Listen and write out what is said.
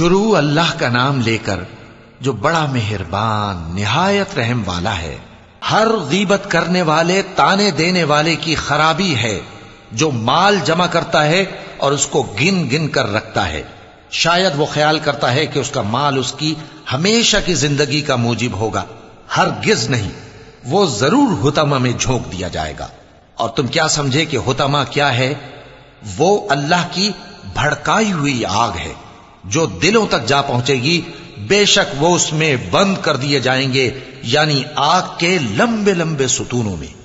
شروع اللہ کا نام لے کر جو بڑا مہربان، نہایت رحم والا ہے۔ ہر غیبت کرنے والے، تانے دینے والے کی خرابی ہے۔ جو مال جمع کرتا ہے اور اس کو گن گن کر رکھتا ہے۔ شاید وہ خیال کرتا ہے کہ اس کا مال اس کی ہمیشہ کی زندگی کا موجب ہوگا۔ ہر گز نہیں۔ وہ ضرور ہتما میں جھونک دیا جائے گا۔ اور تم کیا سمجھے کہ ہتما کیا ہے؟ وہ اللہ کی بھڑکائی ہوئی آگ ہے۔ جو دلوں تک جا پہنچے گی، بے شک وہ اس میں بند کر دیے جائیں گے یعنی آگ کے لمبے لمبے ستونوں میں۔